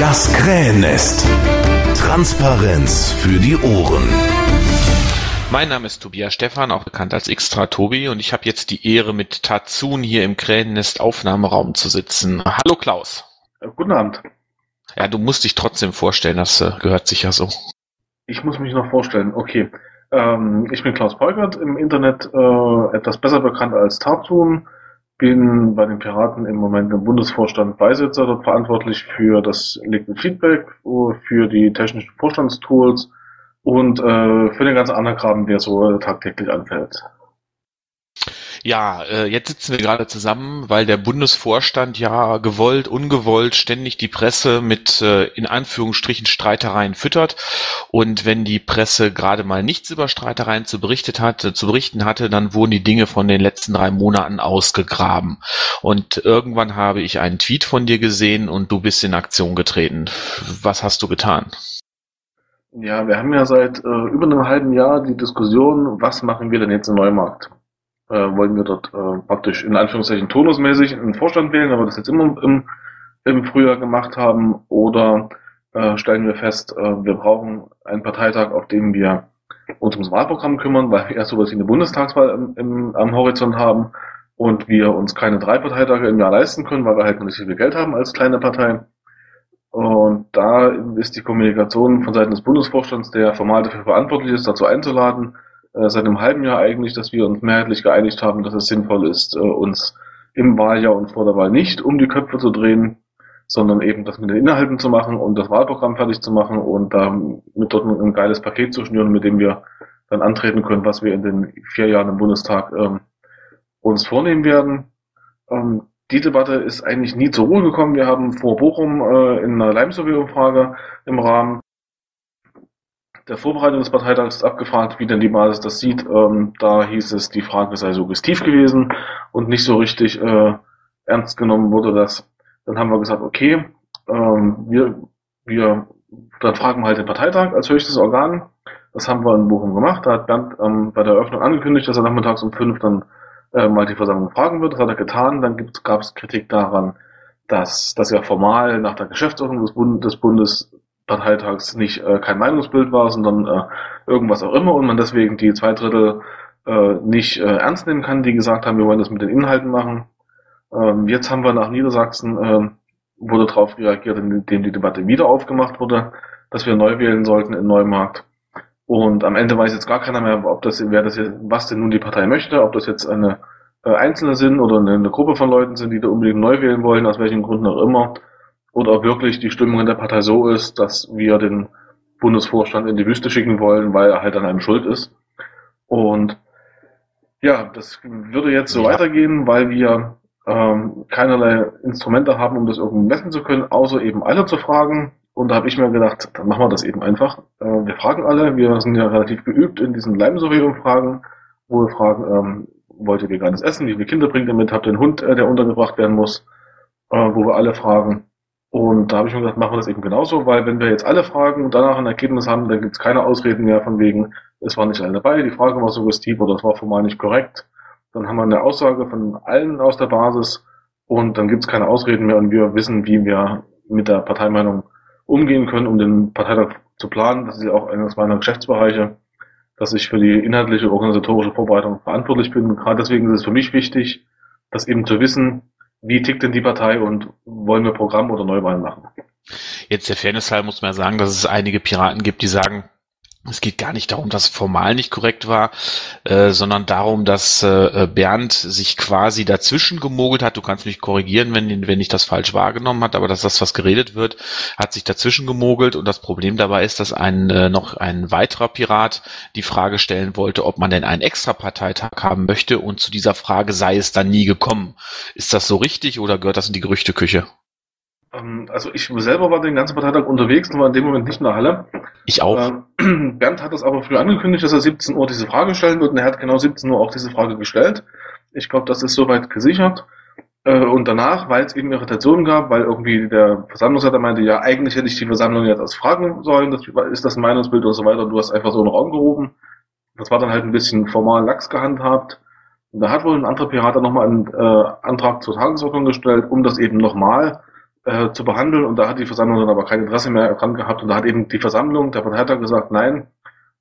Das Krähennest. Transparenz für die Ohren. Mein Name ist Tobias Stephan, auch bekannt als Extra Tobi, und ich habe jetzt die Ehre, mit Tatsun hier im Krähennest Aufnahmeraum zu sitzen. Hallo Klaus. Guten Abend. Ja, du musst dich trotzdem vorstellen, das äh, gehört sich ja so. Ich muss mich noch vorstellen, okay. Ähm, ich bin Klaus Peugert, im Internet äh, etwas besser bekannt als Tatsun bin bei den Piraten im Moment im Bundesvorstand Beisitzer, dort verantwortlich für das Liquid Feedback, für die technischen Vorstandstools und äh, für den ganzen anderen Kram, der so tagtäglich anfällt. Ja, äh, jetzt sitzen wir gerade zusammen, weil der Bundesvorstand ja gewollt, ungewollt ständig die Presse mit äh, in Anführungsstrichen Streitereien füttert. Und wenn die Presse gerade mal nichts über Streitereien zu, berichtet hatte, zu berichten hatte, dann wurden die Dinge von den letzten drei Monaten ausgegraben. Und irgendwann habe ich einen Tweet von dir gesehen und du bist in Aktion getreten. Was hast du getan? Ja, wir haben ja seit äh, über einem halben Jahr die Diskussion, was machen wir denn jetzt im Neumarkt? Äh, wollten wir dort äh, praktisch in Anführungszeichen turnusmäßig einen Vorstand wählen, aber das jetzt immer im, im Frühjahr gemacht haben, oder äh, stellen wir fest, äh, wir brauchen einen Parteitag, auf dem wir uns ums Wahlprogramm kümmern, weil wir erst sowas wie eine Bundestagswahl im, im, am Horizont haben und wir uns keine drei Parteitage im Jahr leisten können, weil wir halt nicht so viel Geld haben als kleine Partei. Und da ist die Kommunikation von Seiten des Bundesvorstands, der formal dafür verantwortlich ist, dazu einzuladen, seit einem halben Jahr eigentlich, dass wir uns mehrheitlich geeinigt haben, dass es sinnvoll ist, äh, uns im Wahljahr und vor der Wahl nicht um die Köpfe zu drehen, sondern eben das mit den Inhalten zu machen und das Wahlprogramm fertig zu machen und damit dort ein, ein geiles Paket zu schnüren, mit dem wir dann antreten können, was wir in den vier Jahren im Bundestag ähm, uns vornehmen werden. Ähm, die Debatte ist eigentlich nie zur Ruhe gekommen. Wir haben vor Bochum äh, in einer Leimsurvey-Umfrage im Rahmen der Vorbereitung des Parteitags abgefragt, wie denn die Basis das sieht. Ähm, da hieß es, die Frage sei suggestiv gewesen und nicht so richtig äh, ernst genommen wurde das. Dann haben wir gesagt, okay, ähm, wir, wir, dann fragen wir halt den Parteitag als höchstes Organ. Das haben wir in Bochum gemacht. Da hat Bernd ähm, bei der Eröffnung angekündigt, dass er nachmittags um fünf dann äh, mal die Versammlung fragen wird. Das hat er getan. Dann gab es Kritik daran, dass das ja formal nach der Geschäftsordnung des, Bund des Bundes Parteitags nicht äh, kein Meinungsbild war, sondern äh, irgendwas auch immer und man deswegen die zwei Drittel äh, nicht äh, ernst nehmen kann, die gesagt haben, wir wollen das mit den Inhalten machen. Ähm, jetzt haben wir nach Niedersachsen, äh, wurde darauf reagiert, indem die Debatte wieder aufgemacht wurde, dass wir neu wählen sollten in Neumarkt. Und am Ende weiß jetzt gar keiner mehr, ob das, wer das jetzt, was denn nun die Partei möchte, ob das jetzt eine äh, Einzelne sind oder eine, eine Gruppe von Leuten sind, die da unbedingt neu wählen wollen, aus welchen Gründen auch immer oder ob wirklich die Stimmung in der Partei so ist, dass wir den Bundesvorstand in die Wüste schicken wollen, weil er halt an einem schuld ist. Und ja, das würde jetzt so weitergehen, weil wir ähm, keinerlei Instrumente haben, um das irgendwie messen zu können, außer eben alle zu fragen. Und da habe ich mir gedacht, dann machen wir das eben einfach. Äh, wir fragen alle, wir sind ja relativ geübt in diesen Leimsurvey-Umfragen, wo wir fragen, ähm, wollt ihr veganes Essen, wie viele Kinder bringt ihr mit, habt ihr einen Hund, äh, der untergebracht werden muss, äh, wo wir alle fragen, und da habe ich mir gedacht, machen wir das eben genauso, weil wenn wir jetzt alle fragen und danach ein Ergebnis haben, dann gibt es keine Ausreden mehr von wegen, es war nicht alle dabei, die Frage war suggestiv oder es war formal nicht korrekt. Dann haben wir eine Aussage von allen aus der Basis und dann gibt es keine Ausreden mehr und wir wissen, wie wir mit der Parteimeinung umgehen können, um den Parteitag zu planen. Das ist ja auch eines meiner Geschäftsbereiche, dass ich für die inhaltliche organisatorische Vorbereitung verantwortlich bin. Gerade deswegen ist es für mich wichtig, das eben zu wissen, wie tickt denn die Partei und wollen wir Programm oder Neuwahlen machen? Jetzt der Fairness halber muss man sagen, dass es einige Piraten gibt, die sagen, es geht gar nicht darum, dass formal nicht korrekt war, äh, sondern darum, dass äh, Bernd sich quasi dazwischen gemogelt hat. Du kannst mich korrigieren, wenn, wenn ich das falsch wahrgenommen hat, aber dass das, was geredet wird, hat sich dazwischen gemogelt. Und das Problem dabei ist, dass ein äh, noch ein weiterer Pirat die Frage stellen wollte, ob man denn einen Extra-Parteitag haben möchte. Und zu dieser Frage sei es dann nie gekommen. Ist das so richtig oder gehört das in die Gerüchteküche? Ähm, also ich selber war den ganzen Parteitag unterwegs und war in dem Moment nicht in der Halle. Ich auch. Ähm, Bernd hat das aber früh angekündigt, dass er 17 Uhr diese Frage stellen wird und er hat genau 17 Uhr auch diese Frage gestellt. Ich glaube, das ist soweit gesichert. Äh, und danach, weil es eben Irritationen gab, weil irgendwie der Versammlungsleiter meinte, ja, eigentlich hätte ich die Versammlung jetzt als fragen sollen, das ist das ein Meinungsbild und so weiter, und du hast einfach so einen Raum gerufen. Das war dann halt ein bisschen formal lax gehandhabt. Und da hat wohl ein anderer Pirat nochmal einen äh, Antrag zur Tagesordnung gestellt, um das eben nochmal äh, zu behandeln und da hat die Versammlung dann aber kein Interesse mehr dran gehabt und da hat eben die Versammlung, der Parteitag gesagt, nein,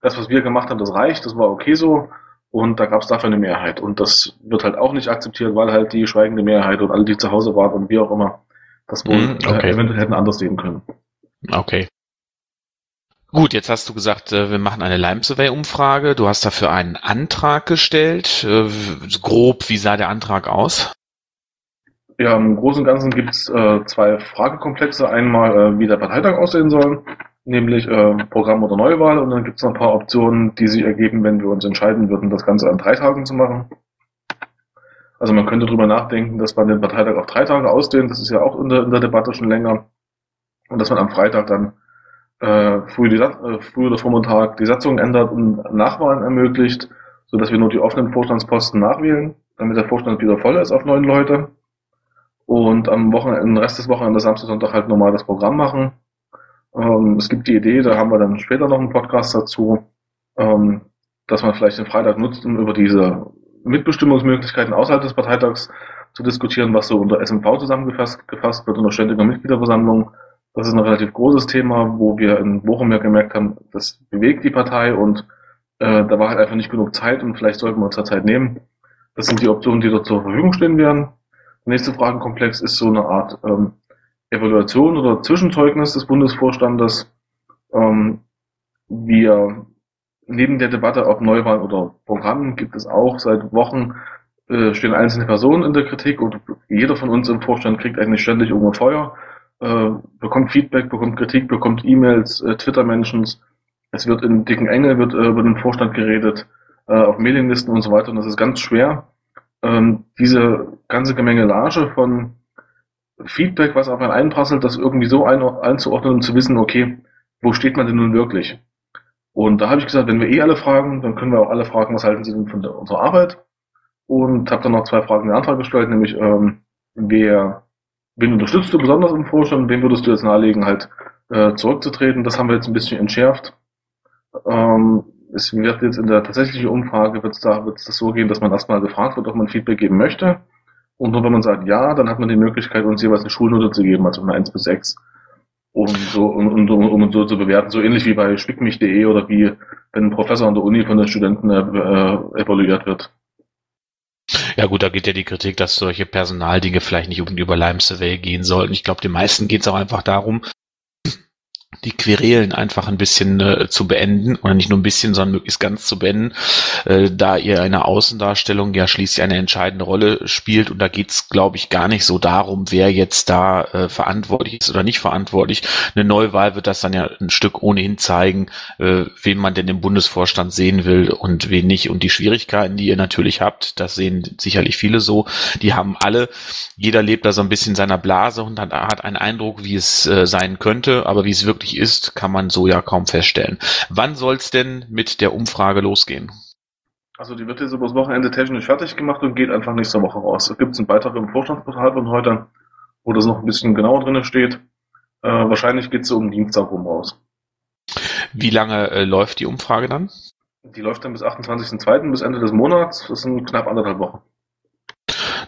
das, was wir gemacht haben, das reicht, das war okay so und da gab es dafür eine Mehrheit und das wird halt auch nicht akzeptiert, weil halt die schweigende Mehrheit und alle, die zu Hause waren und wie auch immer, das wohl Mhm, okay. äh, eventuell hätten anders sehen können. Okay. Gut, jetzt hast du gesagt, äh, wir machen eine Lime-Survey-Umfrage. Du hast dafür einen Antrag gestellt. Äh, Grob, wie sah der Antrag aus? Ja, im Großen und Ganzen gibt es äh, zwei Fragekomplexe. Einmal, äh, wie der Parteitag aussehen soll, nämlich äh, Programm oder Neuwahl. Und dann gibt es noch ein paar Optionen, die sich ergeben, wenn wir uns entscheiden würden, das Ganze an drei Tagen zu machen. Also man könnte drüber nachdenken, dass man den Parteitag auf drei Tage ausdehnt. Das ist ja auch in der, in der Debatte schon länger. Und dass man am Freitag dann äh, früh, die, äh, früh oder Vormittag die Satzung ändert und Nachwahlen ermöglicht, sodass wir nur die offenen Vorstandsposten nachwählen, damit der Vorstand wieder voll ist auf neun Leute und am Wochenende, den Rest des Wochenendes, Samstag, Sonntag halt normal das Programm machen. Ähm, es gibt die Idee, da haben wir dann später noch einen Podcast dazu, ähm, dass man vielleicht den Freitag nutzt, um über diese Mitbestimmungsmöglichkeiten außerhalb des Parteitags zu diskutieren, was so unter SMV zusammengefasst gefasst wird, unter ständiger Mitgliederversammlung. Das ist ein relativ großes Thema, wo wir in Bochum ja gemerkt haben, das bewegt die Partei und äh, da war halt einfach nicht genug Zeit und vielleicht sollten wir uns da Zeit nehmen. Das sind die Optionen, die dort zur Verfügung stehen werden. Nächste Fragenkomplex ist so eine Art ähm, Evaluation oder Zwischenzeugnis des Bundesvorstandes. Ähm, wir neben der Debatte auf Neuwahlen oder Programmen gibt es auch seit Wochen äh, stehen einzelne Personen in der Kritik und jeder von uns im Vorstand kriegt eigentlich ständig irgendwo Feuer, äh, bekommt Feedback, bekommt Kritik, bekommt E-Mails, äh, Twitter-Mentions. Es wird in dicken Engel wird äh, über den Vorstand geredet, äh, auf Mailinglisten und so weiter. Und das ist ganz schwer, ähm, diese ganze Gemengelage von Feedback, was auf einen einprasselt, das irgendwie so ein, einzuordnen und zu wissen, okay, wo steht man denn nun wirklich? Und da habe ich gesagt, wenn wir eh alle fragen, dann können wir auch alle fragen, was halten Sie denn von der, unserer Arbeit? Und habe dann noch zwei Fragen in den Antrag gestellt, nämlich ähm, wer, wen unterstützt du besonders im Vorstand, wen würdest du jetzt nahelegen, halt äh, zurückzutreten? Das haben wir jetzt ein bisschen entschärft. Ähm, es wird jetzt in der tatsächlichen Umfrage wird es da wird's das so gehen, dass man erstmal gefragt wird, ob man Feedback geben möchte. Und nur wenn man sagt ja, dann hat man die Möglichkeit, uns jeweils eine Schulnote zu geben, also eine 1 bis 6. Um so, um, um, um uns so zu bewerten, so ähnlich wie bei spickmich.de oder wie wenn ein Professor an der Uni von den Studenten äh, äh, evaluiert wird. Ja gut, da geht ja die Kritik, dass solche Personaldinge vielleicht nicht unbedingt über Lime Survey gehen sollten. Ich glaube, den meisten geht es auch einfach darum, die Querelen einfach ein bisschen äh, zu beenden oder nicht nur ein bisschen, sondern möglichst ganz zu beenden, äh, da ihr eine Außendarstellung ja schließlich eine entscheidende Rolle spielt und da geht's, glaube ich, gar nicht so darum, wer jetzt da äh, verantwortlich ist oder nicht verantwortlich. Eine Neuwahl wird das dann ja ein Stück ohnehin zeigen, äh, wen man denn im Bundesvorstand sehen will und wen nicht. Und die Schwierigkeiten, die ihr natürlich habt, das sehen sicherlich viele so, die haben alle. Jeder lebt da so ein bisschen in seiner Blase und hat, hat einen Eindruck, wie es äh, sein könnte, aber wie es wirklich ist, kann man so ja kaum feststellen. Wann soll's denn mit der Umfrage losgehen? Also die wird jetzt übers Wochenende technisch fertig gemacht und geht einfach nächste Woche raus. Es gibt einen Beitrag im Vorstandsportal von heute, wo das noch ein bisschen genauer drin steht. Äh, wahrscheinlich geht es so um Dienstag rum raus. Wie lange äh, läuft die Umfrage dann? Die läuft dann bis 28.02. bis Ende des Monats. Das sind knapp anderthalb Wochen.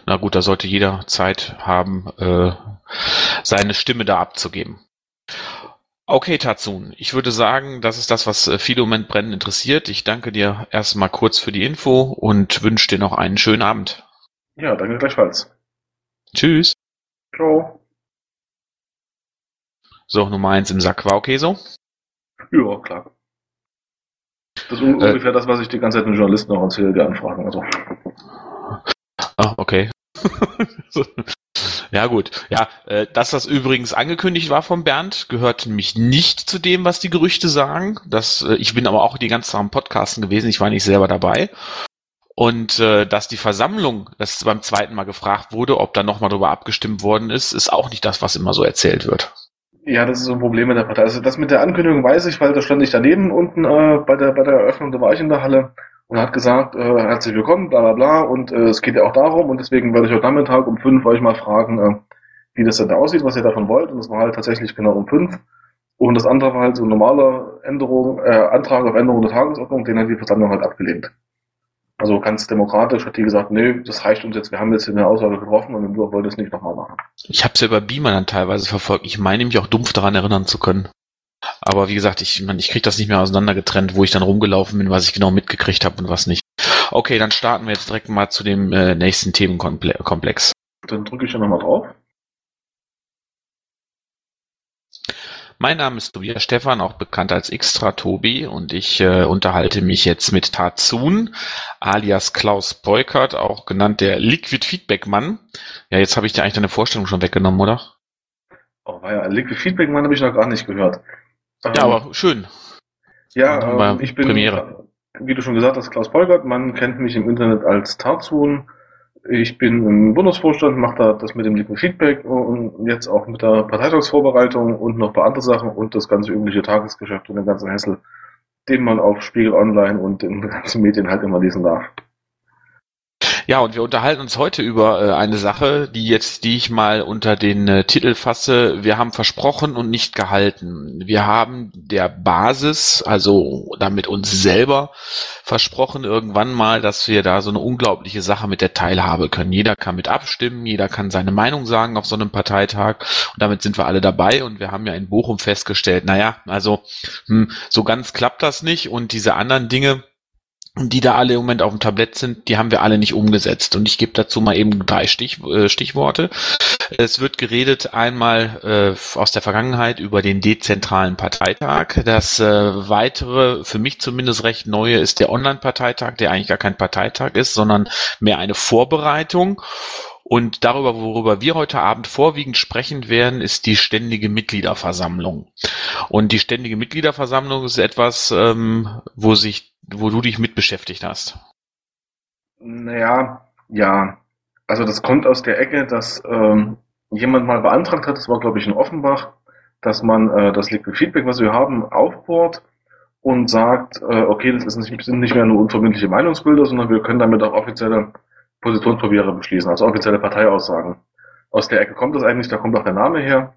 Na gut, da sollte jeder Zeit haben, äh, seine Stimme da abzugeben. Okay, Tatsun, ich würde sagen, das ist das, was äh, viele im Moment brennend interessiert. Ich danke dir erstmal kurz für die Info und wünsche dir noch einen schönen Abend. Ja, danke gleichfalls. Tschüss. Ciao. So, Nummer eins im Sack war okay so? Ja, klar. Das ist Äh. ungefähr das, was ich die ganze Zeit den Journalisten auch erzähle, die anfragen. Also. Ah, okay. So. Ja gut. Ja, äh, dass das übrigens angekündigt war von Bernd, gehört nämlich nicht zu dem, was die Gerüchte sagen. Das, äh, ich bin aber auch die ganze Zeit am Podcasten gewesen, ich war nicht selber dabei. Und äh, dass die Versammlung, das beim zweiten Mal gefragt wurde, ob da nochmal drüber abgestimmt worden ist, ist auch nicht das, was immer so erzählt wird. Ja, das ist so ein Problem mit der Partei. Also das mit der Ankündigung weiß ich, weil da stand ich daneben unten äh, bei der bei der Eröffnung, da war ich in der Halle und hat gesagt, äh, herzlich willkommen, bla bla bla. Und äh, es geht ja auch darum, und deswegen werde ich heute Nachmittag um fünf euch mal fragen, äh, wie das denn da aussieht, was ihr davon wollt. Und das war halt tatsächlich genau um fünf. Und das andere war halt so ein normaler Änderung, äh, Antrag auf Änderung der Tagesordnung, den hat die Versammlung halt abgelehnt. Also ganz demokratisch hat die gesagt, nee, das reicht uns jetzt, wir haben jetzt eine Aussage getroffen und wir wollen das nicht nochmal machen. Ich habe es ja über Beamer dann teilweise verfolgt. Ich meine mich auch dumpf daran erinnern zu können. Aber wie gesagt, ich, ich kriege das nicht mehr auseinandergetrennt, wo ich dann rumgelaufen bin, was ich genau mitgekriegt habe und was nicht. Okay, dann starten wir jetzt direkt mal zu dem äh, nächsten Themenkomplex. Dann drücke ich ja nochmal drauf. Mein Name ist Tobias Stefan, auch bekannt als Xtra Tobi, und ich äh, unterhalte mich jetzt mit Tarzun, alias Klaus Beukert, auch genannt der Liquid Feedback Mann. Ja, jetzt habe ich dir eigentlich deine Vorstellung schon weggenommen, oder? Oh, war ja, Liquid Feedback Mann habe ich noch gar nicht gehört. Ja, aber schön. Ja, ähm, ich bin, Premiere. wie du schon gesagt hast, Klaus Beukert. Man kennt mich im Internet als Tarzun. Ich bin im Bundesvorstand, mache da das mit dem Liquid Feedback und jetzt auch mit der Parteitagsvorbereitung und noch ein paar andere Sachen und das ganze übliche Tagesgeschäft und den ganzen Hessel, den man auf Spiegel Online und in den ganzen Medien halt immer lesen darf. Ja, und wir unterhalten uns heute über äh, eine Sache, die jetzt, die ich mal unter den äh, Titel fasse, wir haben versprochen und nicht gehalten. Wir haben der Basis, also damit uns selber versprochen irgendwann mal, dass wir da so eine unglaubliche Sache mit der Teilhabe können. Jeder kann mit abstimmen, jeder kann seine Meinung sagen auf so einem Parteitag und damit sind wir alle dabei und wir haben ja in Bochum festgestellt, naja, also hm, so ganz klappt das nicht und diese anderen Dinge, die da alle im Moment auf dem Tablett sind, die haben wir alle nicht umgesetzt. Und ich gebe dazu mal eben drei Stich, äh, Stichworte. Es wird geredet einmal äh, aus der Vergangenheit über den dezentralen Parteitag. Das äh, weitere, für mich zumindest recht neue, ist der Online-Parteitag, der eigentlich gar kein Parteitag ist, sondern mehr eine Vorbereitung. Und darüber, worüber wir heute Abend vorwiegend sprechen werden, ist die ständige Mitgliederversammlung. Und die ständige Mitgliederversammlung ist etwas, ähm, wo sich, wo du dich mit beschäftigt hast. Naja, ja. Also das kommt aus der Ecke, dass ähm, jemand mal beantragt hat, das war glaube ich in Offenbach, dass man äh, das Liquid Feedback, was wir haben, aufbohrt und sagt, äh, okay, das nicht, sind nicht mehr nur unverbindliche Meinungsbilder, sondern wir können damit auch offizielle Positionspapiere beschließen, also offizielle Parteiaussagen. Aus der Ecke kommt das eigentlich, da kommt auch der Name her.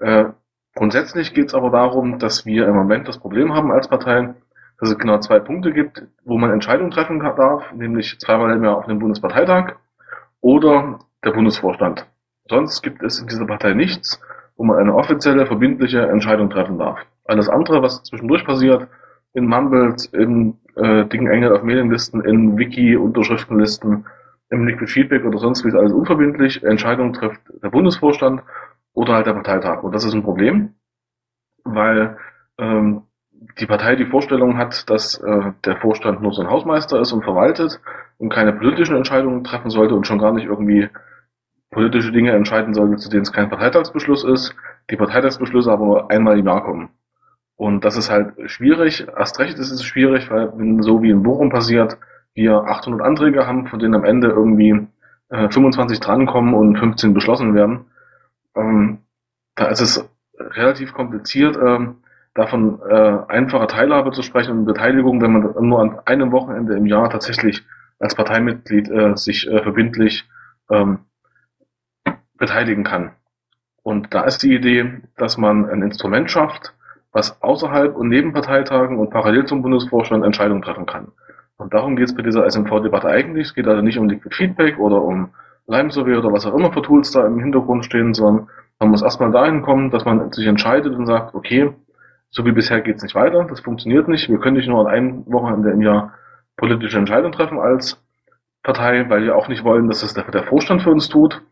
Äh, grundsätzlich geht es aber darum, dass wir im Moment das Problem haben als Partei, dass es genau zwei Punkte gibt, wo man Entscheidungen treffen darf, nämlich zweimal im Jahr auf dem Bundesparteitag oder der Bundesvorstand. Sonst gibt es in dieser Partei nichts, wo man eine offizielle, verbindliche Entscheidung treffen darf. Alles andere, was zwischendurch passiert, in Mumbles, in äh, Dingen Engel auf Medienlisten, in Wiki-Unterschriftenlisten, im Liquid Feedback oder sonst wie ist alles unverbindlich. Entscheidungen trifft der Bundesvorstand oder halt der Parteitag. Und das ist ein Problem, weil ähm, die Partei die Vorstellung hat, dass äh, der Vorstand nur so ein Hausmeister ist und verwaltet und keine politischen Entscheidungen treffen sollte und schon gar nicht irgendwie politische Dinge entscheiden sollte, zu denen es kein Parteitagsbeschluss ist. Die Parteitagsbeschlüsse aber nur einmal im Jahr kommen. Und das ist halt schwierig. Erst recht ist es schwierig, weil wenn so wie in Bochum passiert, wir 800 Anträge haben, von denen am Ende irgendwie äh, 25 drankommen und 15 beschlossen werden. Ähm, da ist es relativ kompliziert, ähm, davon äh, einfacher Teilhabe zu sprechen und Beteiligung, wenn man nur an einem Wochenende im Jahr tatsächlich als Parteimitglied äh, sich äh, verbindlich ähm, beteiligen kann. Und da ist die Idee, dass man ein Instrument schafft, was außerhalb und neben Parteitagen und parallel zum Bundesvorstand Entscheidungen treffen kann. Und darum geht es bei dieser SMV-Debatte eigentlich. Es geht also nicht um Liquid Feedback oder um Lime Survey oder was auch immer für Tools da im Hintergrund stehen, sondern man muss erstmal dahin kommen, dass man sich entscheidet und sagt, okay, so wie bisher geht es nicht weiter, das funktioniert nicht. Wir können nicht nur an einem Wochenende im Jahr politische Entscheidungen treffen als Partei, weil wir auch nicht wollen, dass das der, Vorstand für uns tut,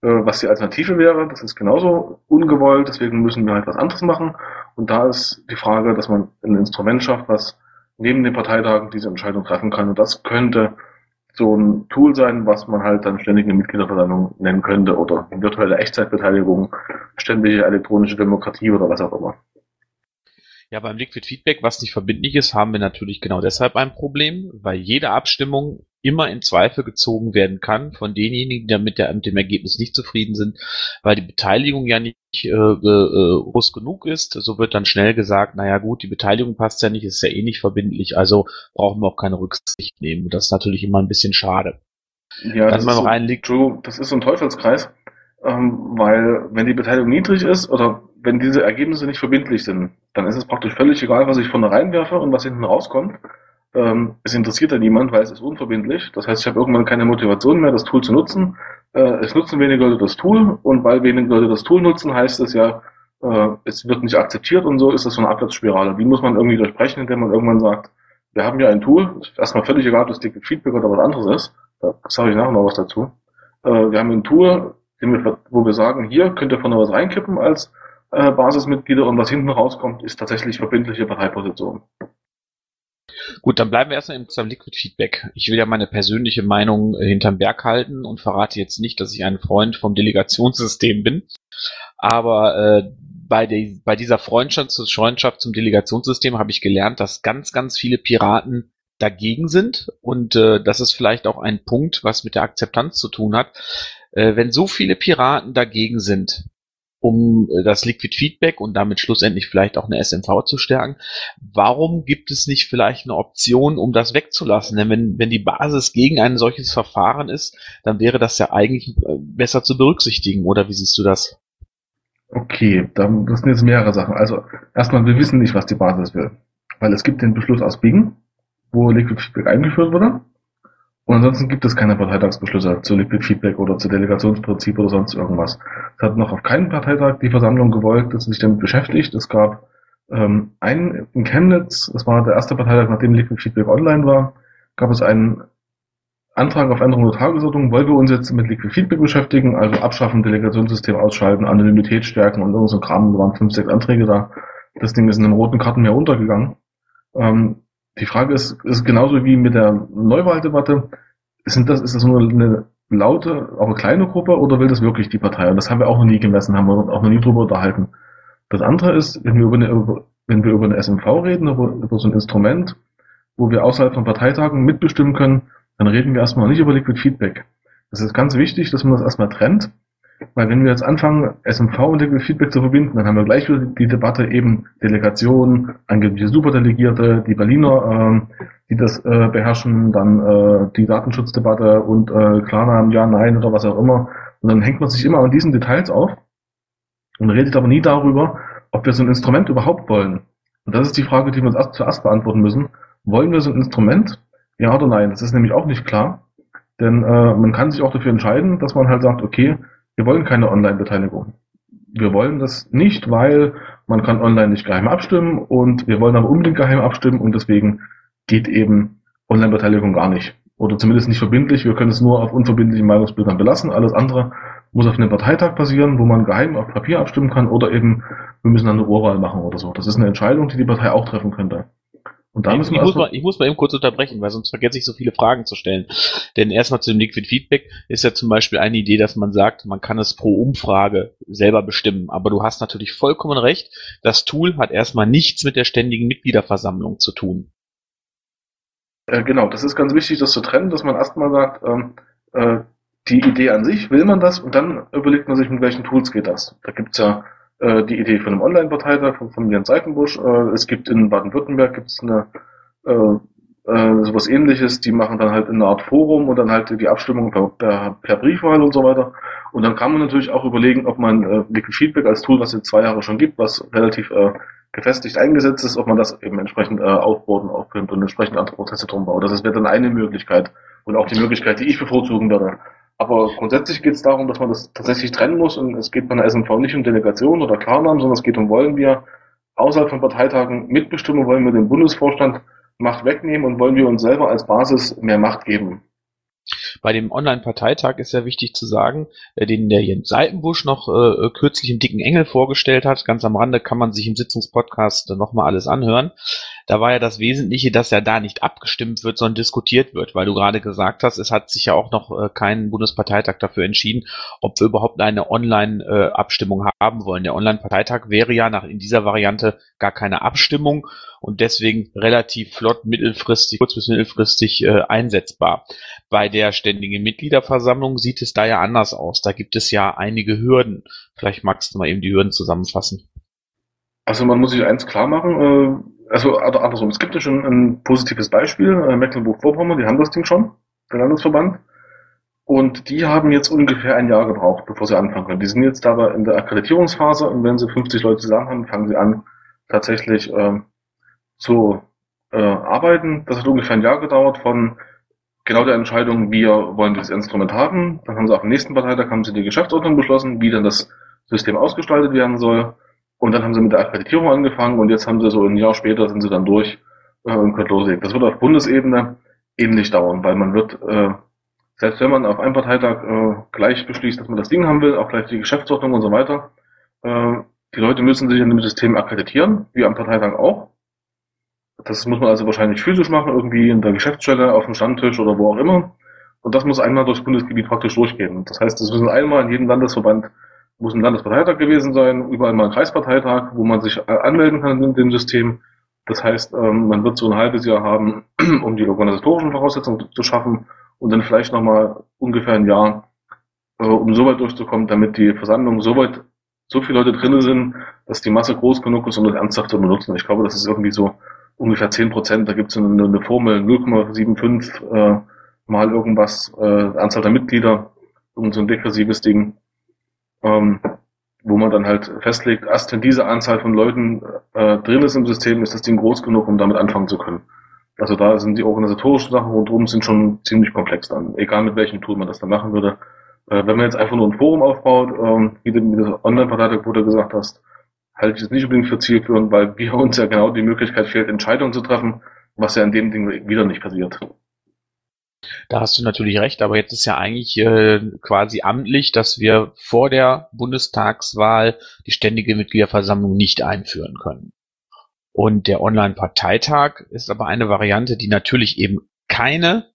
äh, was die Alternative wäre. Das ist genauso ungewollt, deswegen müssen wir halt was anderes machen. Und da ist die Frage, dass man ein Instrument schafft, was neben den Parteitagen diese Entscheidung treffen kann. Und das könnte so ein Tool sein, was man halt dann ständige Mitgliederversammlung nennen könnte oder virtuelle Echtzeitbeteiligung, ständige elektronische Demokratie oder was auch immer. Ja, beim Liquid Feedback, was nicht verbindlich ist, haben wir natürlich genau deshalb ein Problem, weil jede Abstimmung immer in Zweifel gezogen werden kann von denjenigen, die mit, der, mit dem Ergebnis nicht zufrieden sind, weil die Beteiligung ja nicht äh, äh, groß genug ist. So wird dann schnell gesagt, naja gut, die Beteiligung passt ja nicht, ist ja eh nicht verbindlich, also brauchen wir auch keine Rücksicht nehmen. Und das ist natürlich immer ein bisschen schade. Ja, das, ist so, das ist so ein Teufelskreis, ähm, weil wenn die Beteiligung niedrig ist oder wenn diese Ergebnisse nicht verbindlich sind, dann ist es praktisch völlig egal, was ich vorne reinwerfe und was hinten rauskommt. ähm, es interessiert ja niemand, weil es ist unverbindlich. Das heißt, ich habe irgendwann keine Motivation mehr, das Tool zu nutzen. Äh, es nutzen weniger Leute das Tool und weil weniger Leute das Tool nutzen, heißt es ja, äh, es wird nicht akzeptiert und so ist das so eine Abwärtsspirale. Die muss man irgendwie durchbrechen, indem man irgendwann sagt, wir haben ja ein Tool, erstmal völlig egal, ob das Liquid Feedback oder was anderes ist. Da sage ich nachher noch was dazu. Äh, wir haben ein Tool, wo wir sagen, hier könnt ihr vorne was reinkippen als äh, Basismitglieder und was hinten rauskommt, ist tatsächlich verbindliche Parteiposition. Gut, dann bleiben wir erstmal im Liquid Feedback. Ich will ja meine persönliche Meinung äh, hinterm Berg halten und verrate jetzt nicht, dass ich ein Freund vom Delegationssystem bin. Aber äh, bei, de, bei dieser Freundschaft, Freundschaft zum Delegationssystem habe ich gelernt, dass ganz, ganz viele Piraten dagegen sind. Und äh, das ist vielleicht auch ein Punkt, was mit der Akzeptanz zu tun hat. Äh, wenn so viele Piraten dagegen sind, um äh, das Liquid Feedback und damit schlussendlich vielleicht auch eine SMV zu stärken. Warum gibt es nicht vielleicht eine Option, um das wegzulassen? Denn wenn, wenn die Basis gegen ein solches Verfahren ist, dann wäre das ja eigentlich äh, besser zu berücksichtigen, oder wie siehst du das? Okay, dann, das sind jetzt mehrere Sachen. Also erstmal, wir wissen nicht, was die Basis will. Weil es gibt den Beschluss aus Bing, wo Liquid Feedback eingeführt wurde. Und ansonsten gibt es keine Parteitagsbeschlüsse zu Liquid Feedback oder zu Delegationsprinzip oder sonst irgendwas. Es hat noch auf keinen Parteitag die Versammlung gewollt, dass sich damit beschäftigt. Es gab ähm, einen in Chemnitz, das war der erste Parteitag, nachdem Liquid Feedback online war, gab es einen Antrag auf Änderung der Tagesordnung, wollen wir uns jetzt mit Liquid Feedback beschäftigen, also abschaffen, Delegationssystem ausschalten, Anonymität stärken und irgend so Kram, da waren fünf, sechs Anträge da. Das Ding ist in den roten Karten mehr untergegangen. Ähm, die Frage ist, ist genauso wie mit der Neuwahldebatte, sind das, ist das nur eine laute, aber kleine Gruppe oder will das wirklich die Partei? Und das haben wir auch noch nie gemessen, haben wir auch noch nie drüber unterhalten. Das andere ist, wenn wir über eine, wenn wir über eine SMV reden, über, über so ein Instrument, wo wir außerhalb von Parteitagen mitbestimmen können, dann reden wir erstmal nicht über Liquid Feedback. Das ist ganz wichtig, dass man das erstmal trennt. Weil wenn wir jetzt anfangen, SMV und Feedback zu verbinden, dann haben wir gleich wieder die Debatte eben Delegation, angebliche Superdelegierte, die Berliner, äh, die das äh, beherrschen, dann äh, die Datenschutzdebatte und äh, Klarnamen, ja, nein oder was auch immer. Und dann hängt man sich immer an diesen Details auf und redet aber nie darüber, ob wir so ein Instrument überhaupt wollen. Und das ist die Frage, die wir uns erst zuerst beantworten müssen. Wollen wir so ein Instrument? Ja oder nein? Das ist nämlich auch nicht klar. Denn äh, man kann sich auch dafür entscheiden, dass man halt sagt, okay, wir wollen keine Online-Beteiligung. Wir wollen das nicht, weil man kann online nicht geheim abstimmen und wir wollen aber unbedingt geheim abstimmen und deswegen geht eben Online-Beteiligung gar nicht. Oder zumindest nicht verbindlich. Wir können es nur auf unverbindlichen Meinungsbildern belassen. Alles andere muss auf einem Parteitag passieren, wo man geheim auf Papier abstimmen kann oder eben wir müssen dann eine Urwahl machen oder so. Das ist eine Entscheidung, die die Partei auch treffen könnte. Und da müssen ich, muss mal, ich muss mal eben kurz unterbrechen, weil sonst vergesse ich so viele Fragen zu stellen. Denn erstmal zu dem Liquid Feedback ist ja zum Beispiel eine Idee, dass man sagt, man kann es pro Umfrage selber bestimmen. Aber du hast natürlich vollkommen recht. Das Tool hat erstmal nichts mit der ständigen Mitgliederversammlung zu tun. Äh, genau, das ist ganz wichtig, das zu trennen, dass man erstmal sagt, ähm, äh, die Idee an sich, will man das und dann überlegt man sich, mit welchen Tools geht das. Da gibt's ja äh, die Idee von einem Online-Parteitag von, von Jens Seitenbusch. Äh, es gibt in Baden-Württemberg gibt's eine äh, äh, sowas ähnliches, die machen dann halt eine Art Forum und dann halt die Abstimmung per, per, per Briefwahl und so weiter. Und dann kann man natürlich auch überlegen, ob man äh, Liquid Feedback als Tool, was es zwei Jahre schon gibt, was relativ äh, gefestigt eingesetzt ist, ob man das eben entsprechend äh, aufbaut und aufpimpt und entsprechend andere Prozesse drum baut. Das wäre dann eine Möglichkeit und auch die Möglichkeit, die ich bevorzugen würde. Aber grundsätzlich geht es darum, dass man das tatsächlich trennen muss und es geht bei der SMV nicht um Delegation oder Klarnamen, sondern es geht um, wollen wir außerhalb von Parteitagen mitbestimmen, wollen wir den Bundesvorstand Macht wegnehmen und wollen wir uns selber als Basis mehr Macht geben. Bei dem Online-Parteitag ist ja wichtig zu sagen, äh, den der Jens Seitenbusch noch äh, kürzlich im dicken Engel vorgestellt hat. Ganz am Rande kann man sich im Sitzungspodcast nochmal alles anhören. Da war ja das Wesentliche, dass ja da nicht abgestimmt wird, sondern diskutiert wird, weil du gerade gesagt hast, es hat sich ja auch noch äh, kein Bundesparteitag dafür entschieden, ob wir überhaupt eine Online-Abstimmung äh, haben wollen. Der Online-Parteitag wäre ja nach in dieser Variante gar keine Abstimmung und deswegen relativ flott mittelfristig, kurz bis mittelfristig äh, einsetzbar. Bei der ständigen Mitgliederversammlung sieht es da ja anders aus. Da gibt es ja einige Hürden. Vielleicht magst du mal eben die Hürden zusammenfassen. Also man muss sich eins klar machen, äh, also oder andersrum, es gibt ja schon ein positives Beispiel, äh, Mecklenburg-Vorpommern, die haben das Ding schon, der Landesverband. Und die haben jetzt ungefähr ein Jahr gebraucht, bevor sie anfangen können. Die sind jetzt aber in der Akkreditierungsphase und wenn sie 50 Leute zusammen haben, fangen sie an, tatsächlich ähm, zu äh, arbeiten. Das hat ungefähr ein Jahr gedauert von genau der Entscheidung, wir wollen dieses Instrument haben. Dann haben sie auf dem nächsten Parteitag haben sie die Geschäftsordnung beschlossen, wie dann das System ausgestaltet werden soll. Und dann haben sie mit der Akkreditierung angefangen und jetzt haben sie so ein Jahr später sind sie dann durch äh, und können loslegen. Das wird auf Bundesebene ähnlich dauern, weil man wird, äh, selbst wenn man auf einem Parteitag äh, gleich beschließt, dass man das Ding haben will, auch gleich die Geschäftsordnung und so weiter, äh, die Leute müssen sich in dem System akkreditieren, wie am Parteitag auch. Das muss man also wahrscheinlich physisch machen, irgendwie in der Geschäftsstelle, auf dem Standtisch oder wo auch immer. Und das muss einmal durchs Bundesgebiet praktisch durchgehen. Das heißt, es müssen einmal in jedem Landesverband muss ein Landesparteitag gewesen sein, überall mal ein Kreisparteitag, wo man sich äh, anmelden kann in dem System. Das heißt, ähm, man wird so ein halbes Jahr haben, um die organisatorischen Voraussetzungen zu schaffen und dann vielleicht nochmal ungefähr ein Jahr, äh, um so weit durchzukommen, damit die Versammlung so weit, so viele Leute drin sind, dass die Masse groß genug ist, um das ernsthaft zu benutzen. Ich glaube, das ist irgendwie so ungefähr zehn Prozent. Da gibt es eine, eine, Formel 0,75 äh, mal irgendwas, äh, Anzahl der Mitglieder, irgend so ein degressives Ding, ähm, wo man dann halt festlegt, erst wenn diese Anzahl von Leuten äh, drin ist im System, ist das Ding groß genug, um damit anfangen zu können. Also da sind die organisatorischen Sachen rundherum sind schon ziemlich komplex dann, egal mit welchem Tool man das dann machen würde. Äh, wenn man jetzt einfach nur ein Forum aufbaut, ähm, wie du mit der Online-Parteitag, wo du gesagt hast, halte ich es nicht unbedingt für zielführend, weil wir uns ja genau die Möglichkeit fehlt, Entscheidungen zu treffen, was ja in dem Ding wieder nicht passiert. Da hast du natürlich recht, aber jetzt ist ja eigentlich äh, quasi amtlich, dass wir vor der Bundestagswahl die ständige Mitgliederversammlung nicht einführen können. Und der Online-Parteitag ist aber eine Variante, die natürlich eben keine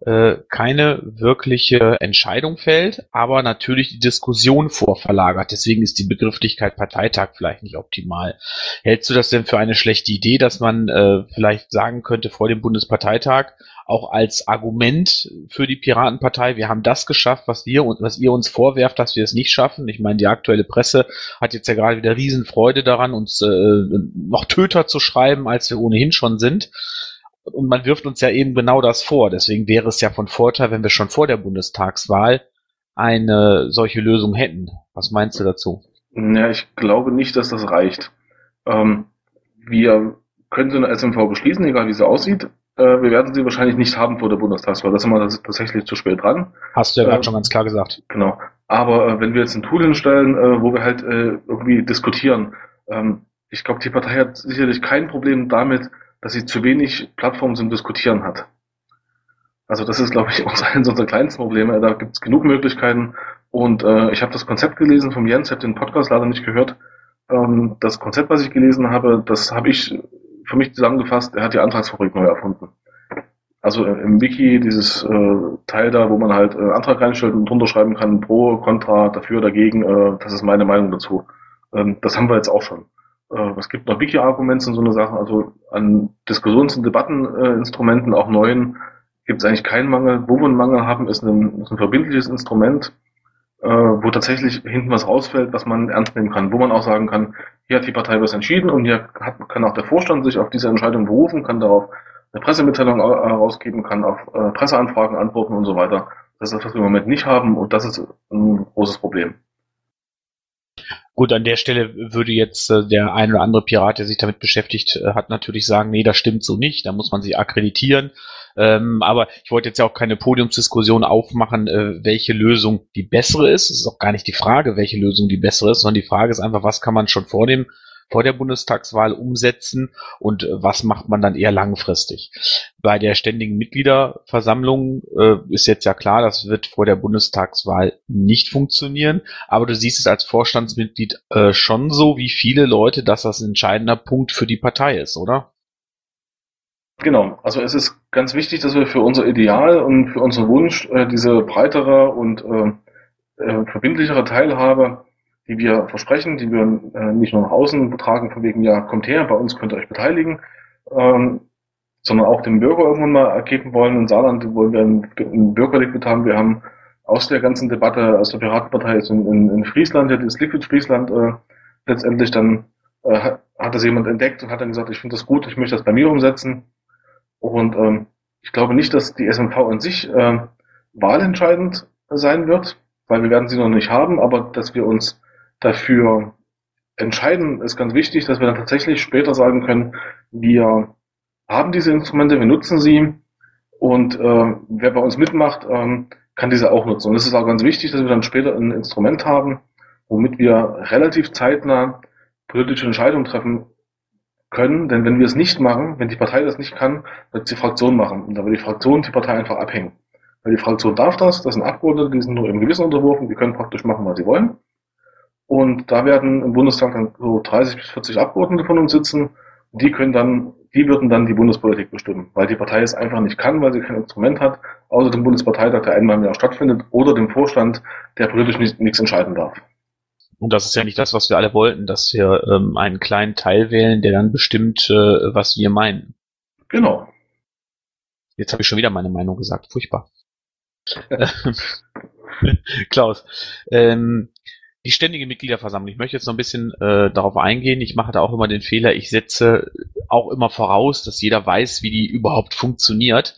äh, keine wirkliche Entscheidung fällt, aber natürlich die Diskussion vorverlagert. Deswegen ist die Begrifflichkeit Parteitag vielleicht nicht optimal. Hältst du das denn für eine schlechte Idee, dass man äh, vielleicht sagen könnte vor dem Bundesparteitag auch als Argument für die Piratenpartei, wir haben das geschafft, was wir und was ihr uns vorwerft, dass wir es nicht schaffen. Ich meine, die aktuelle Presse hat jetzt ja gerade wieder Riesenfreude daran, uns äh, noch Töter zu schreiben, als wir ohnehin schon sind. Und man wirft uns ja eben genau das vor. Deswegen wäre es ja von Vorteil, wenn wir schon vor der Bundestagswahl eine solche Lösung hätten. Was meinst du dazu? Ja, ich glaube nicht, dass das reicht. Ähm, wir können so eine SMV beschließen, egal wie sie aussieht. Äh, wir werden sie wahrscheinlich nicht haben vor der Bundestagswahl. Das ist immer tatsächlich zu spät dran. Hast du ja gerade äh, schon ganz klar gesagt. Genau. Aber äh, wenn wir jetzt ein Tool hinstellen, äh, wo wir halt äh, irgendwie diskutieren, ähm, ich glaube, die Partei hat sicherlich kein Problem damit, dass sie zu wenig Plattformen zum Diskutieren hat. Also das ist, glaube ich, eines unserer kleinsten Probleme. Da gibt es genug Möglichkeiten. Und äh, ich habe das Konzept gelesen vom Jens, habe den Podcast leider nicht gehört. Ähm, das Konzept, was ich gelesen habe, das habe ich für mich zusammengefasst. Er hat die Antragsfabrik neu erfunden. Also im Wiki dieses äh, Teil da, wo man halt äh, Antrag reinstellt und drunter schreiben kann, pro, contra, dafür, dagegen, äh, das ist meine Meinung dazu. Ähm, das haben wir jetzt auch schon. Äh, es gibt noch Wiki-Arguments und so eine Sache, also an Diskussions- und Debatteninstrumenten, auch neuen, gibt es eigentlich keinen Mangel. Wo wir einen Mangel haben, ist ein, ist ein verbindliches Instrument, äh, wo tatsächlich hinten was rausfällt, was man ernst nehmen kann, wo man auch sagen kann, hier hat die Partei was entschieden und hier hat, kann auch der Vorstand sich auf diese Entscheidung berufen, kann darauf eine Pressemitteilung herausgeben, kann auf äh, Presseanfragen antworten und so weiter. Das ist das, was wir im Moment nicht haben und das ist ein großes Problem. Gut, an der Stelle würde jetzt äh, der ein oder andere Pirat, der sich damit beschäftigt äh, hat, natürlich sagen, nee, das stimmt so nicht, da muss man sich akkreditieren. Ähm, aber ich wollte jetzt ja auch keine Podiumsdiskussion aufmachen, äh, welche Lösung die bessere ist. Es ist auch gar nicht die Frage, welche Lösung die bessere ist, sondern die Frage ist einfach, was kann man schon vor dem vor der Bundestagswahl umsetzen und äh, was macht man dann eher langfristig. Bei der ständigen Mitgliederversammlung äh, ist jetzt ja klar, das wird vor der Bundestagswahl nicht funktionieren, aber du siehst es als Vorstandsmitglied äh, schon so, wie viele Leute, dass das ein entscheidender Punkt für die Partei ist, oder? Genau, also es ist ganz wichtig, dass wir für unser Ideal und für unseren Wunsch äh, diese breitere und äh, äh, verbindlichere Teilhabe die wir versprechen, die wir äh, nicht nur nach außen betragen, von wegen, ja, kommt her, bei uns könnt ihr euch beteiligen, ähm, sondern auch dem Bürger irgendwann mal ergeben wollen. In Saarland wollen wir ein, Bürgerliquid haben. Wir haben aus der ganzen Debatte, aus der Piratenpartei jetzt in, in, in Friesland, ja, das Liquid Friesland, äh, letztendlich dann äh, hat das jemand entdeckt und hat dann gesagt, ich finde das gut, ich möchte das bei mir umsetzen. Und ähm, ich glaube nicht, dass die SMV an sich äh, wahlentscheidend sein wird, weil wir werden sie noch nicht haben, aber dass wir uns dafür entscheiden, ist ganz wichtig, dass wir dann tatsächlich später sagen können, wir haben diese Instrumente, wir nutzen sie und äh, wer bei uns mitmacht, ähm, kann diese auch nutzen. Und es ist auch ganz wichtig, dass wir dann später ein Instrument haben, womit wir relativ zeitnah politische Entscheidungen treffen können. Denn wenn wir es nicht machen, wenn die Partei das nicht kann, wird es die Fraktion machen. Und da wird die Fraktion die Partei einfach abhängen. Weil die Fraktion darf das, das sind Abgeordnete, die sind nur im Gewissen unterworfen, die können praktisch machen, was sie wollen. Und da werden im Bundestag dann so 30 bis 40 Abgeordnete von uns sitzen. Die können dann, die würden dann die Bundespolitik bestimmen, weil die Partei es einfach nicht kann, weil sie kein Instrument hat, außer dem Bundesparteitag, der einmal im Jahr stattfindet, oder dem Vorstand, der politisch nicht, nichts entscheiden darf. Und das ist ja nicht das, was wir alle wollten, dass wir ähm, einen kleinen Teil wählen, der dann bestimmt, äh, was wir meinen. Genau. Jetzt habe ich schon wieder meine Meinung gesagt. Furchtbar. Klaus, ähm, die ständige Mitgliederversammlung. Ich möchte jetzt noch ein bisschen äh, darauf eingehen. Ich mache da auch immer den Fehler, ich setze auch immer voraus, dass jeder weiß, wie die überhaupt funktioniert.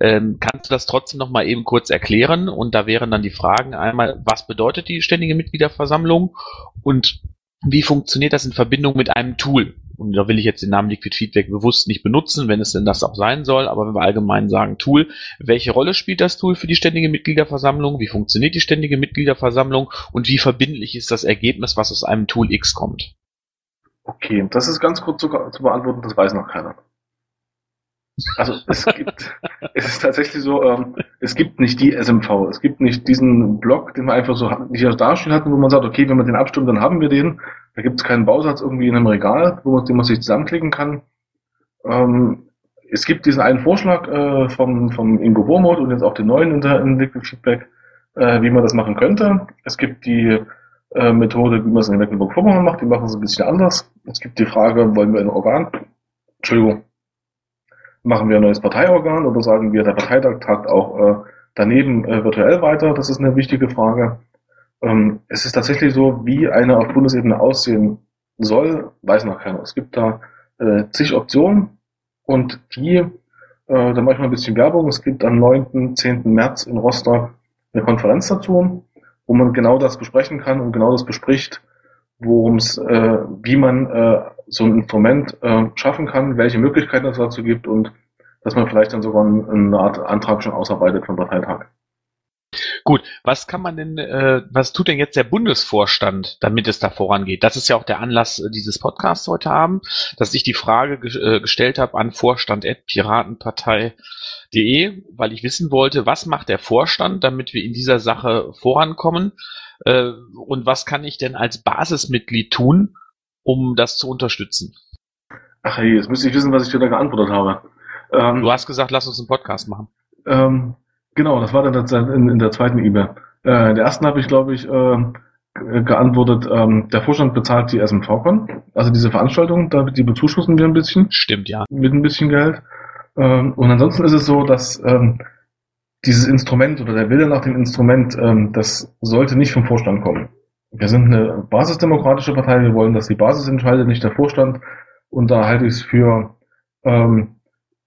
Ähm, kannst du das trotzdem noch mal eben kurz erklären? Und da wären dann die Fragen einmal, was bedeutet die ständige Mitgliederversammlung und wie funktioniert das in Verbindung mit einem Tool? Und da will ich jetzt den Namen Liquid Feedback bewusst nicht benutzen, wenn es denn das auch sein soll, aber wenn wir allgemein sagen Tool, welche Rolle spielt das Tool für die ständige Mitgliederversammlung? Wie funktioniert die ständige Mitgliederversammlung? Und wie verbindlich ist das Ergebnis, was aus einem Tool X kommt? Okay, das ist ganz kurz zu, zu beantworten, das weiß noch keiner. Also es gibt, es ist tatsächlich so, ähm, es gibt nicht die SMV, es gibt nicht diesen Block, den man einfach so hier dastehen hatten, wo man sagt, okay, wenn wir den abstimmen, dann haben wir den. Da gibt es keinen Bausatz irgendwie in einem Regal, wo man, den man sich zusammenklicken kann. Ähm, es gibt diesen einen Vorschlag äh, vom, vom Ingo Wormuth und jetzt auch den neuen in der in Liquid Feedback, äh, wie man das machen könnte. Es gibt die äh, Methode, wie man es in Mecklenburg-Vorpommern macht, die machen es ein bisschen anders. Es gibt die Frage, wollen wir ein Organ, Entschuldigung, machen wir ein neues Parteiorgan oder sagen wir, der Parteitag tagt auch äh, daneben äh, virtuell weiter? Das ist eine wichtige Frage. Ähm, es ist tatsächlich so, wie eine auf Bundesebene aussehen soll, weiß noch keiner. Es gibt da äh, zig Optionen und die, äh, da mache ich mal ein bisschen Werbung. Es gibt am 9., 10. März in Rostock eine Konferenz dazu, wo man genau das besprechen kann und genau das bespricht, worum es, äh, wie man äh, so ein Instrument äh, schaffen kann, welche Möglichkeiten es dazu gibt und dass man vielleicht dann sogar eine Art Antrag schon ausarbeitet vom Parteitag. Gut, was kann man denn, äh, was tut denn jetzt der Bundesvorstand, damit es da vorangeht? Das ist ja auch der Anlass äh, dieses Podcasts heute Abend, dass ich die Frage ge äh, gestellt habe an vorstand.piratenpartei.de, weil ich wissen wollte, was macht der Vorstand, damit wir in dieser Sache vorankommen? Äh, und was kann ich denn als Basismitglied tun, um das zu unterstützen? Ach hey, jetzt müsste ich wissen, was ich dir da geantwortet habe. Ähm, du hast gesagt, lass uns einen Podcast machen. Ähm, genau, das war dann in, in der zweiten E-Mail. Äh, in der ersten habe ich, glaube ich, äh, geantwortet, ähm, der Vorstand bezahlt die SMV-Con, also diese Veranstaltung, die bezuschussen wir ein bisschen. Stimmt, ja. Mit ein bisschen Geld. Ähm, und ansonsten ist es so, dass ähm, dieses Instrument oder der Wille nach dem Instrument, ähm, das sollte nicht vom Vorstand kommen. Wir sind eine basisdemokratische Partei, wir wollen, dass die Basis entscheidet, nicht der Vorstand. Und da halte ich es für ähm,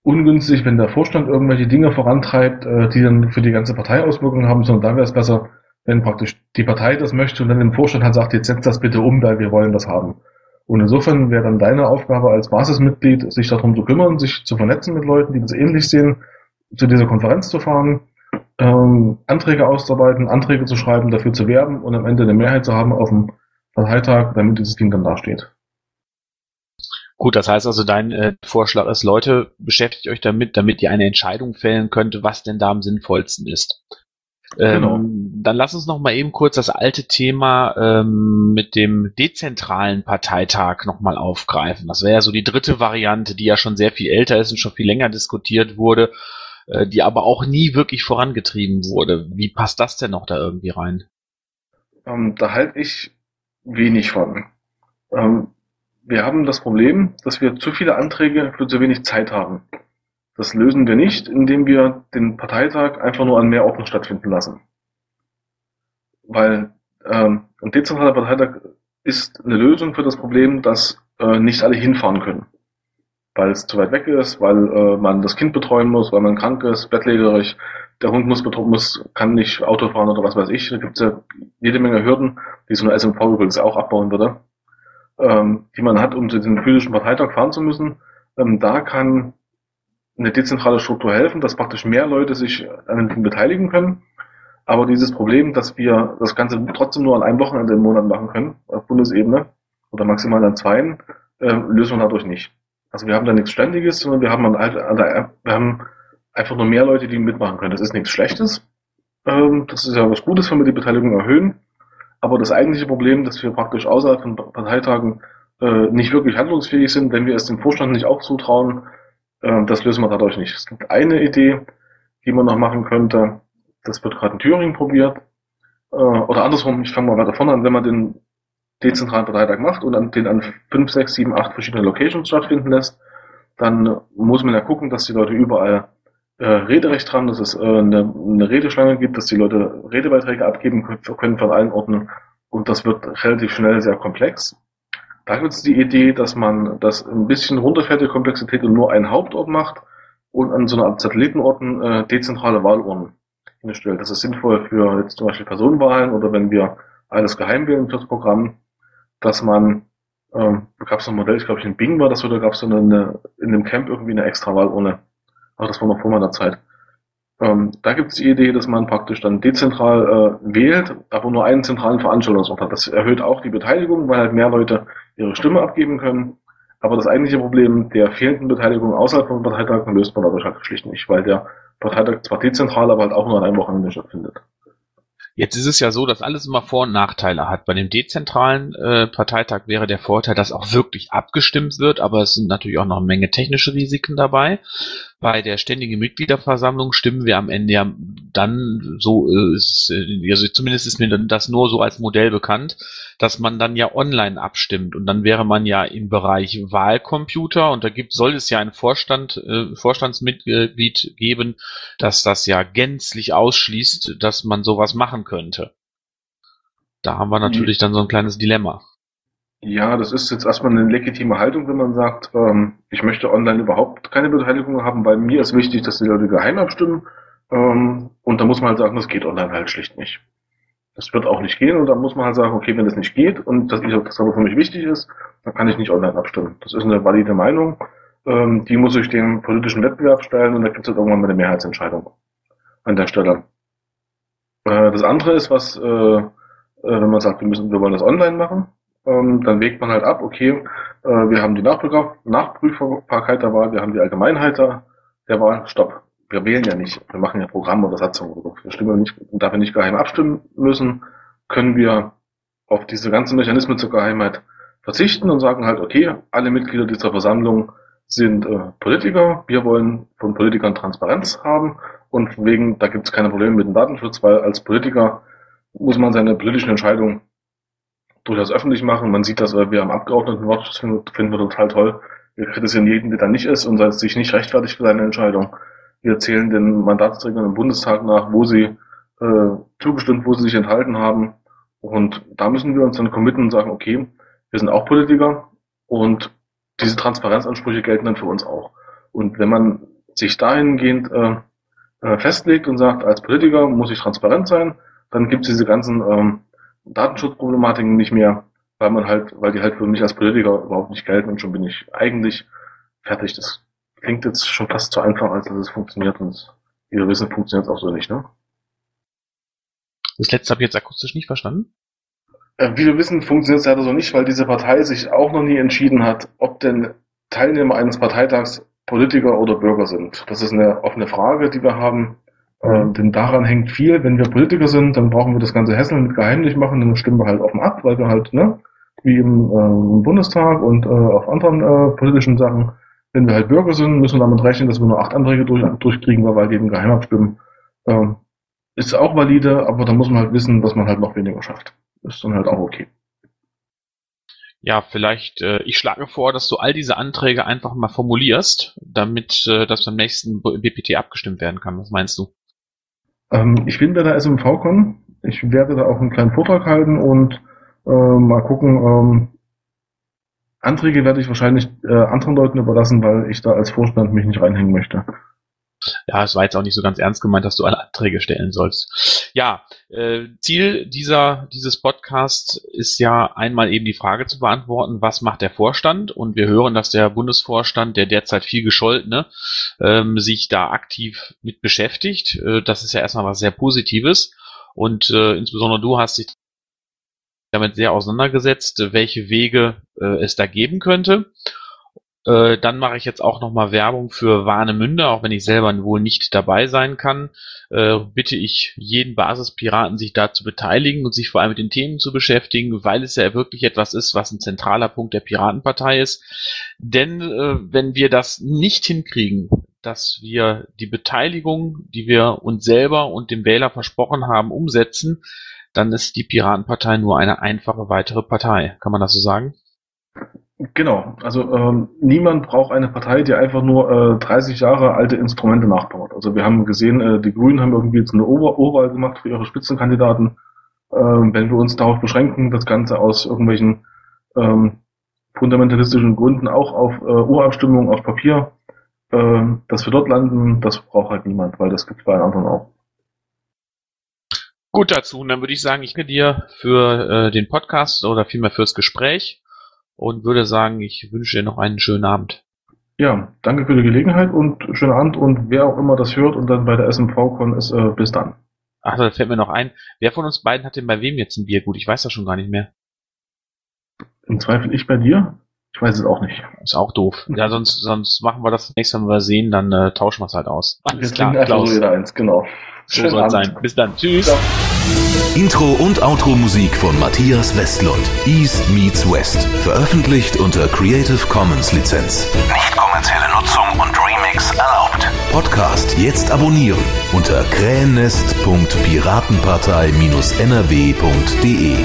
ungünstig, wenn der Vorstand irgendwelche Dinge vorantreibt, äh, die dann für die ganze Partei Auswirkungen haben, sondern da wäre es besser, wenn praktisch die Partei das möchte und dann dem Vorstand halt sagt, jetzt setzt das bitte um, weil wir wollen das haben. Und insofern wäre dann deine Aufgabe als Basismitglied, sich darum zu kümmern, sich zu vernetzen mit Leuten, die das ähnlich sehen, zu dieser Konferenz zu fahren, ähm, Anträge auszuarbeiten, Anträge zu schreiben, dafür zu werben und am Ende eine Mehrheit zu haben auf dem Parteitag, damit dieses Ding dann dasteht. Gut, das heißt also, dein äh, Vorschlag ist, Leute, beschäftigt euch damit, damit ihr eine Entscheidung fällen könnt, was denn da am sinnvollsten ist. Ähm, genau. Dann lass uns noch mal eben kurz das alte Thema ähm, mit dem dezentralen Parteitag noch mal aufgreifen. Das wäre ja so die dritte Variante, die ja schon sehr viel älter ist und schon viel länger diskutiert wurde, äh, die aber auch nie wirklich vorangetrieben wurde. Wie passt das denn noch da irgendwie rein? Ähm, da halte ich wenig von. Ähm, wir haben das Problem, dass wir zu viele Anträge für zu wenig Zeit haben. Das lösen wir nicht, indem wir den Parteitag einfach nur an mehr Orten stattfinden lassen. Weil ähm, ein dezentraler Parteitag ist eine Lösung für das Problem, dass äh, nicht alle hinfahren können. Weil es zu weit weg ist, weil äh, man das Kind betreuen muss, weil man krank ist, bettlägerig, der Hund muss betreuen muss, kann nicht Auto fahren oder was weiß ich. Da gibt es ja jede Menge Hürden, die so eine SMV übrigens auch abbauen würde ähm, die man hat, um zu diesem physischen Parteitag fahren zu müssen, ähm, da kann eine dezentrale Struktur helfen, dass praktisch mehr Leute sich an den Dingen beteiligen können. Aber dieses Problem, dass wir das Ganze trotzdem nur an einem Wochenende im Monat machen können, auf Bundesebene, oder maximal an zweien, äh, lösen wir dadurch nicht. Also wir haben da nichts Ständiges, sondern wir haben, an wir haben einfach nur mehr Leute, die mitmachen können. Das ist nichts Schlechtes. Ähm, das ist ja was Gutes, wenn wir die Beteiligung erhöhen. Aber das eigentliche Problem, dass wir praktisch außerhalb von Parteitagen äh, nicht wirklich handlungsfähig sind, wenn wir es dem Vorstand nicht auch zutrauen, äh, das lösen wir dadurch nicht. Es gibt eine Idee, die man noch machen könnte. Das wird gerade in Thüringen probiert. Äh, oder andersrum, ich fange mal weiter vorne an, wenn man den dezentralen Parteitag macht und an, den an fünf, sechs, sieben, acht verschiedene Locations stattfinden lässt, dann muss man ja gucken, dass die Leute überall äh, Rederecht haben, dass es äh, eine, eine Redeschlange gibt, dass die Leute Redebeiträge abgeben können von allen Orten und das wird relativ schnell sehr komplex. Da gibt es die Idee, dass man das ein bisschen runterfährt, die Komplexität und nur einen Hauptort macht und an so einer Art Satellitenorten äh, dezentrale Wahlurnen hinstellt. Das ist sinnvoll für jetzt zum Beispiel Personenwahlen oder wenn wir alles geheim wählen fürs Programm, dass man, ähm, da gab es ein Modell, ich glaube in Bing war das, oder gab es so eine, in dem Camp irgendwie eine extra Wahlurne aber das war noch vor meiner Zeit. Ähm, da gibt es die Idee, dass man praktisch dann dezentral äh, wählt, aber nur einen zentralen Veranstaltungsort hat. Das erhöht auch die Beteiligung, weil halt mehr Leute ihre Stimme abgeben können. Aber das eigentliche Problem der fehlenden Beteiligung außerhalb von Parteitagen löst man dadurch halt schlicht nicht, weil der Parteitag zwar dezentral, aber halt auch nur an einem Wochenende stattfindet. Jetzt ist es ja so, dass alles immer Vor- und Nachteile hat. Bei dem dezentralen äh, Parteitag wäre der Vorteil, dass auch wirklich abgestimmt wird, aber es sind natürlich auch noch eine Menge technische Risiken dabei. Bei der ständigen Mitgliederversammlung stimmen wir am Ende ja dann so, äh, ist, äh, also zumindest ist mir das nur so als Modell bekannt, dass man dann ja online abstimmt und dann wäre man ja im Bereich Wahlcomputer und da gibt, soll es ja ein Vorstand, äh, Vorstandsmitglied geben, dass das ja gänzlich ausschließt, dass man sowas machen könnte. Da haben wir natürlich dann so ein kleines Dilemma. Ja, das ist jetzt erstmal eine legitime Haltung, wenn man sagt, ähm, ich möchte online überhaupt keine Beteiligung haben, weil mir ist wichtig, dass die Leute geheim abstimmen. Ähm, und da muss man halt sagen, das geht online halt schlicht nicht. Das wird auch nicht gehen und dann muss man halt sagen, okay, wenn das nicht geht und das, das aber für mich wichtig ist, dann kann ich nicht online abstimmen. Das ist eine valide Meinung. Ähm, die muss ich dem politischen Wettbewerb stellen und da gibt es halt irgendwann mal eine Mehrheitsentscheidung an der Stelle. Äh, das andere ist, was, äh, äh, wenn man sagt, wir müssen, wir wollen das online machen, ähm, dann wägt man halt ab, okay, äh, wir haben die Nachprüfbarkeit der Wahl, wir haben die Allgemeinheit der, Wahl, stopp. Wir wählen ja nicht, wir machen ja Programm oder Satzung oder so. Wir stimmen nicht, da wir nicht geheim abstimmen müssen, können wir auf diese ganzen Mechanismen zur Geheimheit verzichten und sagen halt, okay, alle Mitglieder dieser Versammlung sind äh, Politiker, wir wollen von Politikern Transparenz haben und wegen, da gibt es keine Probleme mit dem Datenschutz, weil als Politiker muss man seine politischen Entscheidungen durchaus öffentlich machen. Man sieht das, äh, wir am Abgeordnetenwort, das finden, wir total toll. Wir kritisieren jeden, der da nicht ist und sich nicht rechtfertigt für seine Entscheidung. Wir erzählen den Mandatsträgern im Bundestag nach, wo sie äh, zugestimmt, wo sie sich enthalten haben. Und da müssen wir uns dann committen und sagen, okay, wir sind auch Politiker und diese Transparenzansprüche gelten dann für uns auch. Und wenn man sich dahingehend äh, äh festlegt und sagt, als Politiker muss ich transparent sein, dann gibt es diese ganzen ähm, Datenschutzproblematiken nicht mehr, weil man halt, weil die halt für mich als Politiker überhaupt nicht gelten und schon bin ich eigentlich fertig. Das klingt jetzt schon fast zu einfach, als dass es funktioniert und wie wir wissen, funktioniert es auch so nicht, ne? Das letzte habe ich jetzt akustisch nicht verstanden. Äh, wie wir wissen, funktioniert es leider so nicht, weil diese Partei sich auch noch nie entschieden hat, ob denn Teilnehmer eines Parteitags Politiker oder Bürger sind. Das ist eine offene Frage, die wir haben. Äh, denn daran hängt viel. Wenn wir Politiker sind, dann brauchen wir das ganze Hässeln mit geheimlich machen, dann stimmen wir halt offen ab, weil wir halt, ne, wie im, äh, im Bundestag und äh, auf anderen äh, politischen Sachen, wenn wir halt Bürger sind, müssen wir damit rechnen, dass wir nur acht Anträge durch, durchkriegen, weil wir halt eben geheim abstimmen. Ähm, ist auch valide, aber da muss man halt wissen, dass man halt noch weniger schafft. Ist dann halt auch okay. Ja, vielleicht, äh, ich schlage vor, dass du all diese Anträge einfach mal formulierst, damit äh, das beim nächsten BPT abgestimmt werden kann. Was meinst du? Ähm, ich bin bei der SMV-Con. Ich werde da auch einen kleinen Vortrag halten und äh, mal gucken. Ähm, Anträge werde ich wahrscheinlich äh, anderen Leuten überlassen, weil ich da als Vorstand mich nicht reinhängen möchte. Ja, es war jetzt auch nicht so ganz ernst gemeint, dass du alle Anträge stellen sollst. Ja, äh, Ziel dieser, dieses Podcasts ist ja einmal eben die Frage zu beantworten, was macht der Vorstand? Und wir hören, dass der Bundesvorstand, der derzeit viel gescholtene, ähm, sich da aktiv mit beschäftigt. Äh, das ist ja erstmal was sehr Positives. Und äh, insbesondere du hast dich damit sehr auseinandergesetzt, welche Wege äh, es da geben könnte. Äh, dann mache ich jetzt auch nochmal Werbung für Warnemünde, auch wenn ich selber wohl nicht dabei sein kann. Äh, bitte ich jeden Basispiraten, sich da zu beteiligen und sich vor allem mit den Themen zu beschäftigen, weil es ja wirklich etwas ist, was ein zentraler Punkt der Piratenpartei ist. Denn äh, wenn wir das nicht hinkriegen, dass wir die Beteiligung, die wir uns selber und dem Wähler versprochen haben, umsetzen, dann ist die Piratenpartei nur eine einfache weitere Partei. Kann man das so sagen? Genau, also ähm, niemand braucht eine Partei, die einfach nur äh, 30 Jahre alte Instrumente nachbaut. Also wir haben gesehen, äh, die Grünen haben irgendwie jetzt eine Ober Oberwahl gemacht für ihre Spitzenkandidaten. Ähm, wenn wir uns darauf beschränken, das Ganze aus irgendwelchen ähm, fundamentalistischen Gründen auch auf äh, Urabstimmung auf Papier, äh, dass wir dort landen, das braucht halt niemand, weil das gibt es bei anderen auch. Gut dazu, und dann würde ich sagen, ich danke dir für äh, den Podcast oder vielmehr fürs Gespräch und würde sagen, ich wünsche dir noch einen schönen Abend. Ja, danke für die Gelegenheit und schönen Abend und wer auch immer das hört und dann bei der SMV-Con ist, äh, bis dann. Ach, da fällt mir noch ein. Wer von uns beiden hat denn bei wem jetzt ein Bier? Gut, ich weiß das schon gar nicht mehr. Im Zweifel ich bei dir? Ich weiß es auch nicht. Ist auch doof. Ja, sonst, sonst machen wir das nächste Mal, wenn wir sehen, dann äh, tauschen wir es halt aus. Alles klar, Klaus. So jeder eins, genau. So soll es sein. Bis dann. Tschüss. Ciao. Intro und Outro Musik von Matthias Westlund. East meets West. Veröffentlicht unter Creative Commons Lizenz. Nicht kommerzielle Nutzung und Remix erlaubt. Podcast jetzt abonnieren unter krähennest.piratenpartei-nrw.de.